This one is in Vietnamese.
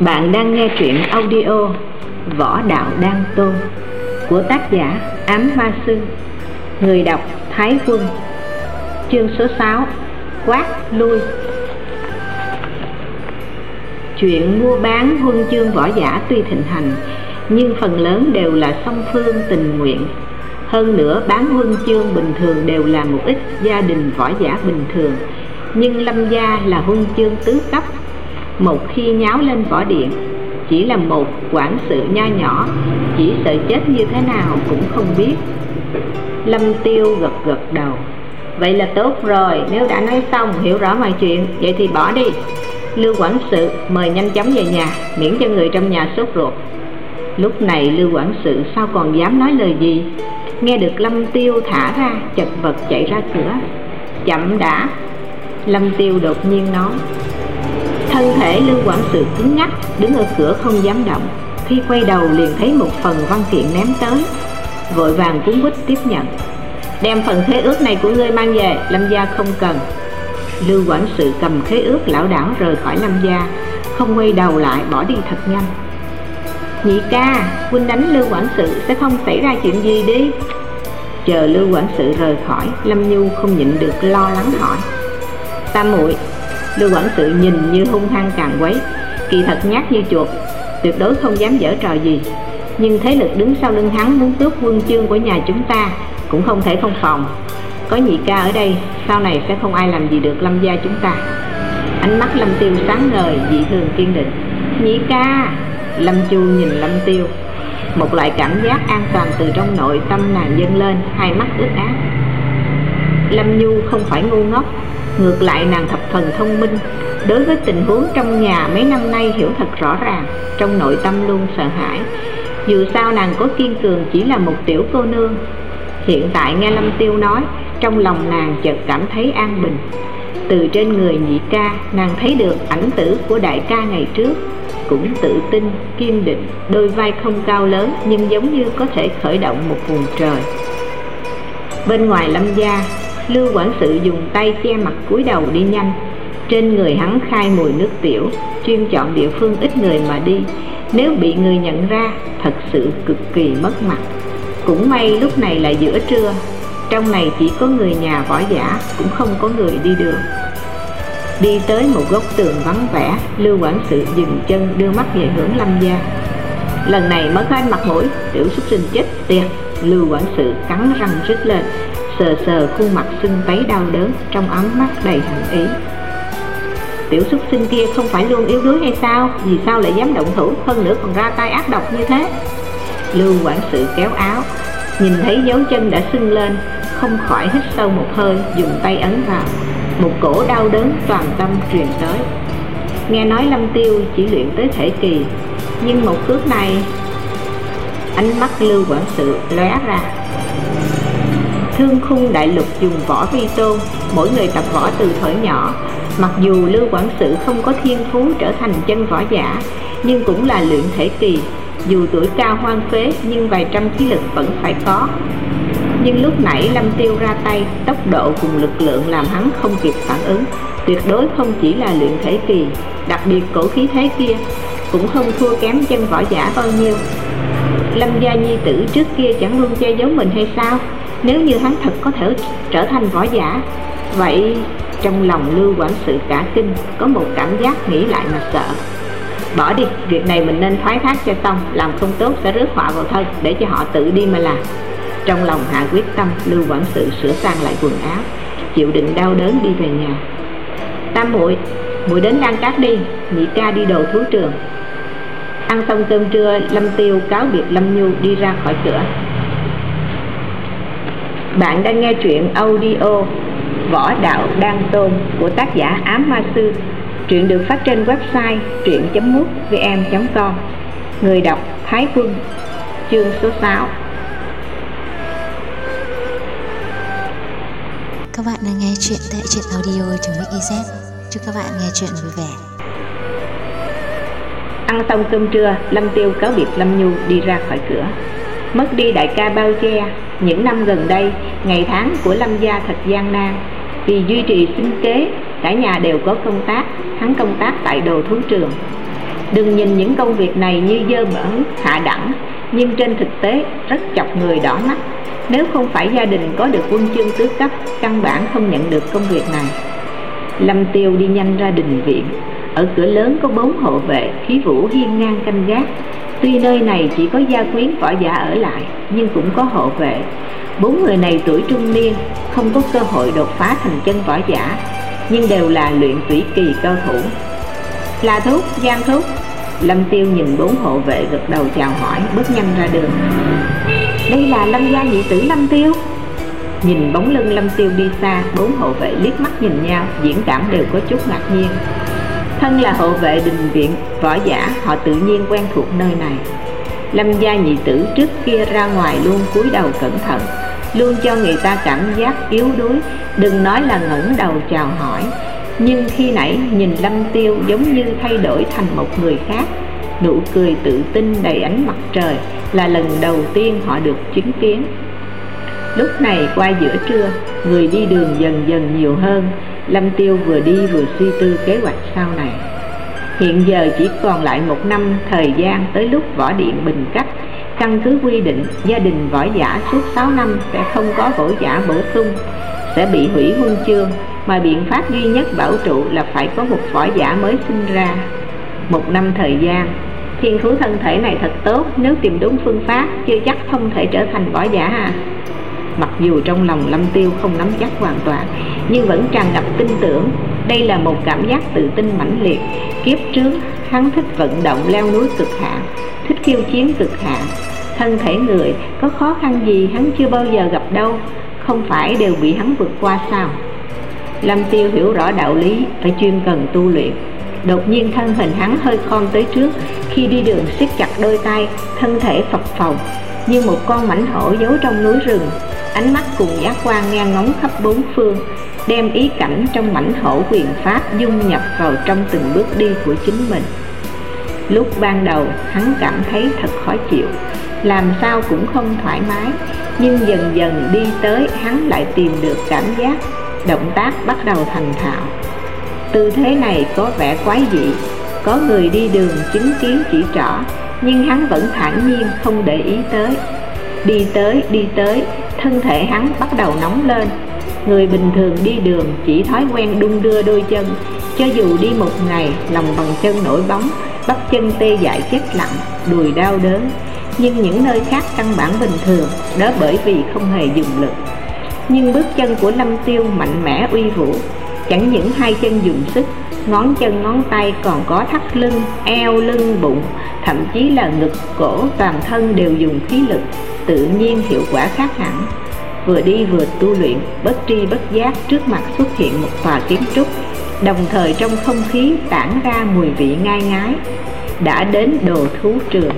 Bạn đang nghe truyện audio Võ Đạo Đăng Tôn của tác giả Ám Hoa Sư Người đọc Thái Quân. Chương số 6 Quát lui. Chuyện mua bán huân chương võ giả tuy thịnh hành, Nhưng phần lớn đều là song phương tình nguyện. Hơn nữa, bán huân chương bình thường đều là một ít gia đình võ giả bình thường, Nhưng Lâm Gia là huân chương tứ cấp một khi nháo lên võ điện, chỉ là một quản sự nho nhỏ, chỉ sợ chết như thế nào cũng không biết. Lâm tiêu gật gật đầu. Vậy là tốt rồi, nếu đã nói xong, hiểu rõ mọi chuyện, vậy thì bỏ đi. Lưu quản sự mời nhanh chóng về nhà, miễn cho người trong nhà sốt ruột. Lúc này lưu quản sự sao còn dám nói lời gì? Nghe được lâm tiêu thả ra, chật vật chạy ra cửa. Chậm đã. Lâm tiêu đột nhiên nói thân thể lưu quản sự cứng ngắc, đứng ở cửa không dám động. Khi quay đầu liền thấy một phần văn kiện ném tới. Vội vàng cuốn quýt tiếp nhận. Đem phần khế ước này của ngươi mang về, lâm gia không cần. Lưu quản sự cầm khế ước lão đảo rời khỏi lâm gia, không quay đầu lại bỏ đi thật nhanh. Nhị ca, huynh đánh lưu quản sự sẽ không xảy ra chuyện gì đi. Chờ lưu quản sự rời khỏi, lâm nhu không nhịn được lo lắng hỏi. Tam muội lưu quản sự nhìn như hung hăng càng quấy. Kỳ thật nhát như chuột, tuyệt đối không dám dở trò gì. Nhưng thế lực đứng sau lưng hắn muốn tước quân chương của nhà chúng ta cũng không thể không phòng. Có nhị ca ở đây, sau này sẽ không ai làm gì được lâm gia chúng ta. Ánh mắt lâm tiêu sáng ngời, dị thường kiên định. Nhị ca, lâm chu nhìn lâm tiêu. Một loại cảm giác an toàn từ trong nội tâm nàng dâng lên, hai mắt ướt át lâm nhu không phải ngu ngốc. Ngược lại, nàng thập phần thông minh. Đối với tình huống trong nhà mấy năm nay hiểu thật rõ ràng, trong nội tâm luôn sợ hãi. Dù sao, nàng có kiên cường chỉ là một tiểu cô nương. Hiện tại nghe lâm tiêu nói, trong lòng nàng chợt cảm thấy an bình. Từ trên người nhị ca, nàng thấy được ảnh tử của đại ca ngày trước. Cũng tự tin, kiên định, đôi vai không cao lớn, nhưng giống như có thể khởi động một vùng trời. Bên ngoài lâm gia lưu quản sự dùng tay che mặt cúi đầu đi nhanh. Trên người hắn khai mùi nước tiểu, chuyên chọn địa phương ít người mà đi. Nếu bị người nhận ra, thật sự cực kỳ mất mặt. Cũng may lúc này là giữa trưa, trong này chỉ có người nhà võ giả, cũng không có người đi đường. Đi tới một góc tường vắng vẻ, lưu quản sự dừng chân đưa mắt về hướng lâm gia. Lần này mất hết mặt mũi, tiểu xuất sinh chết tiệt, lưu quản sự cắn răng rít lên sờ sờ khuôn mặt sưng tấy đau đớn, trong ấm mắt đầy hận ý. Tiểu xuất sinh kia không phải luôn yếu đuối hay sao? Vì sao lại dám động thủ? Hơn nữa còn ra tay ác độc như thế. Lưu quản sự kéo áo, nhìn thấy dấu chân đã sưng lên, không khỏi hít sâu một hơi, dùng tay ấn vào. Một cổ đau đớn toàn tâm truyền tới. Nghe nói lâm tiêu chỉ luyện tới thể kỳ, nhưng một cước này, ánh mắt lưu quản sự lóe ra thương khung đại lục dùng võ vi tôn, mỗi người tập võ từ thời nhỏ. Mặc dù lưu quản sự không có thiên phú trở thành chân võ giả, nhưng cũng là luyện thể kỳ. Dù tuổi cao hoang phế, nhưng vài trăm khí lực vẫn phải có. Nhưng lúc nãy lâm tiêu ra tay, tốc độ cùng lực lượng làm hắn không kịp phản ứng. Tuyệt đối không chỉ là luyện thể kỳ, đặc biệt cổ khí thế kia, cũng không thua kém chân võ giả bao nhiêu lâm gia nhi tử trước kia chẳng luôn che giấu mình hay sao? Nếu như hắn thật có thể trở thành võ giả, vậy trong lòng lưu quản sự cả kinh, có một cảm giác nghĩ lại mà sợ. Bỏ đi, việc này mình nên thoái thác cho xong, làm không tốt sẽ rước họa vào thân để cho họ tự đi mà làm. Trong lòng hạ quyết tâm, lưu quản sự sửa sang lại quần áo, chịu đựng đau đớn đi về nhà. Tam muội muội đến đan cát đi, nhị ca đi đồ thú trường ăn xong cơm trưa, lâm tiêu cáo biệt lâm nhu đi ra khỏi cửa. Bạn đang nghe truyện audio Võ Đạo đan Tôn của tác giả Ám Ma Sư, Truyện được phát trên website truyện vn com. Người đọc Thái Quân, Chương số 6 Các bạn đang nghe chuyện tại truyện audio.mix.iz Chúc các bạn nghe chuyện vui vẻ. Ăn xong cơm trưa, Lâm Tiêu cáo biệt Lâm Nhu đi ra khỏi cửa. Mất đi đại ca bao che Những năm gần đây, ngày tháng của Lâm gia thật gian nan. Vì duy trì sinh kế, cả nhà đều có công tác Hắn công tác tại đồ thú trường. Đừng nhìn những công việc này như dơ bẩn hạ đẳng nhưng trên thực tế rất chọc người đỏ mắt. Nếu không phải gia đình có được quân chương tứ cấp căn bản không nhận được công việc này. Lâm tiêu đi nhanh ra đình viện ở cửa lớn có bốn hộ vệ, khí vũ hiên ngang canh gác. Tuy nơi này chỉ có gia quyến võ giả ở lại, nhưng cũng có hộ vệ. Bốn người này tuổi trung niên, không có cơ hội đột phá thành chân võ giả, nhưng đều là luyện tủy kỳ cao thủ. Là thúc, giang thúc, lâm tiêu nhìn bốn hộ vệ gật đầu chào hỏi, bước nhanh ra đường. Đây là lâm gia nhị tử lâm tiêu. Nhìn bóng lưng lâm tiêu đi xa, bốn hộ vệ liếc mắt nhìn nhau, diễn cảm đều có chút ngạc nhiên thân là hộ vệ đình viện, võ giả, họ tự nhiên quen thuộc nơi này. Lâm gia nhị tử trước kia ra ngoài luôn cúi đầu cẩn thận, luôn cho người ta cảm giác yếu đuối, đừng nói là ngẩng đầu chào hỏi. Nhưng khi nãy nhìn lâm tiêu giống như thay đổi thành một người khác, nụ cười tự tin đầy ánh mặt trời là lần đầu tiên họ được chứng kiến lúc này qua giữa trưa, người đi đường dần dần nhiều hơn. Lâm tiêu vừa đi vừa suy tư kế hoạch sau này. Hiện giờ chỉ còn lại một năm thời gian tới lúc võ điện bình cách. Căn cứ quy định, gia đình võ giả suốt 6 năm sẽ không có võ giả bổ sung, sẽ bị hủy huân chương. Mà biện pháp duy nhất bảo trụ là phải có một võ giả mới sinh ra. Một năm thời gian, thiên thú thân thể này thật tốt, nếu tìm đúng phương pháp, chưa chắc không thể trở thành võ giả à mặc dù trong lòng lâm tiêu không nắm chắc hoàn toàn, nhưng vẫn tràn ngập tin tưởng. Đây là một cảm giác tự tin mãnh liệt, kiếp trước hắn thích vận động leo núi cực hạn thích khiêu chiến cực hạn thân thể người, có khó khăn gì hắn chưa bao giờ gặp đâu, không phải đều bị hắn vượt qua sao? Lâm tiêu hiểu rõ đạo lý, phải chuyên cần tu luyện đột nhiên thân hình hắn hơi khom tới trước. Khi đi đường, siết chặt đôi tay, thân thể phập phồng như một con mảnh hổ giấu trong núi rừng. Ánh mắt cùng giác quan ngang ngóng khắp bốn phương, đem ý cảnh trong mảnh hổ quyền pháp dung nhập vào trong từng bước đi của chính mình. Lúc ban đầu, hắn cảm thấy thật khó chịu, làm sao cũng không thoải mái, nhưng dần dần đi tới, hắn lại tìm được cảm giác động tác bắt đầu thành thạo tư thế này có vẻ quái dị. Có người đi đường chứng kiến chỉ trỏ, nhưng hắn vẫn thản nhiên không để ý tới. Đi tới đi tới, thân thể hắn bắt đầu nóng lên. Người bình thường đi đường chỉ thói quen đung đưa đôi chân, cho dù đi một ngày, lòng bằng chân nổi bóng, bắp chân tê dại chết lặng, đùi đau đớn. Nhưng những nơi khác căn bản bình thường, đó bởi vì không hề dùng lực. Nhưng bước chân của lâm tiêu mạnh mẽ uy vũ chẳng những hai chân dùng sức, ngón chân ngón tay còn có thắt lưng, eo, lưng, bụng, thậm chí là ngực, cổ, toàn thân đều dùng khí lực, tự nhiên hiệu quả khác hẳn. Vừa đi vừa tu luyện, bất tri bất giác trước mặt xuất hiện một tòa kiến trúc, đồng thời trong không khí tản ra mùi vị ngai ngái. Đã đến đồ thú trường.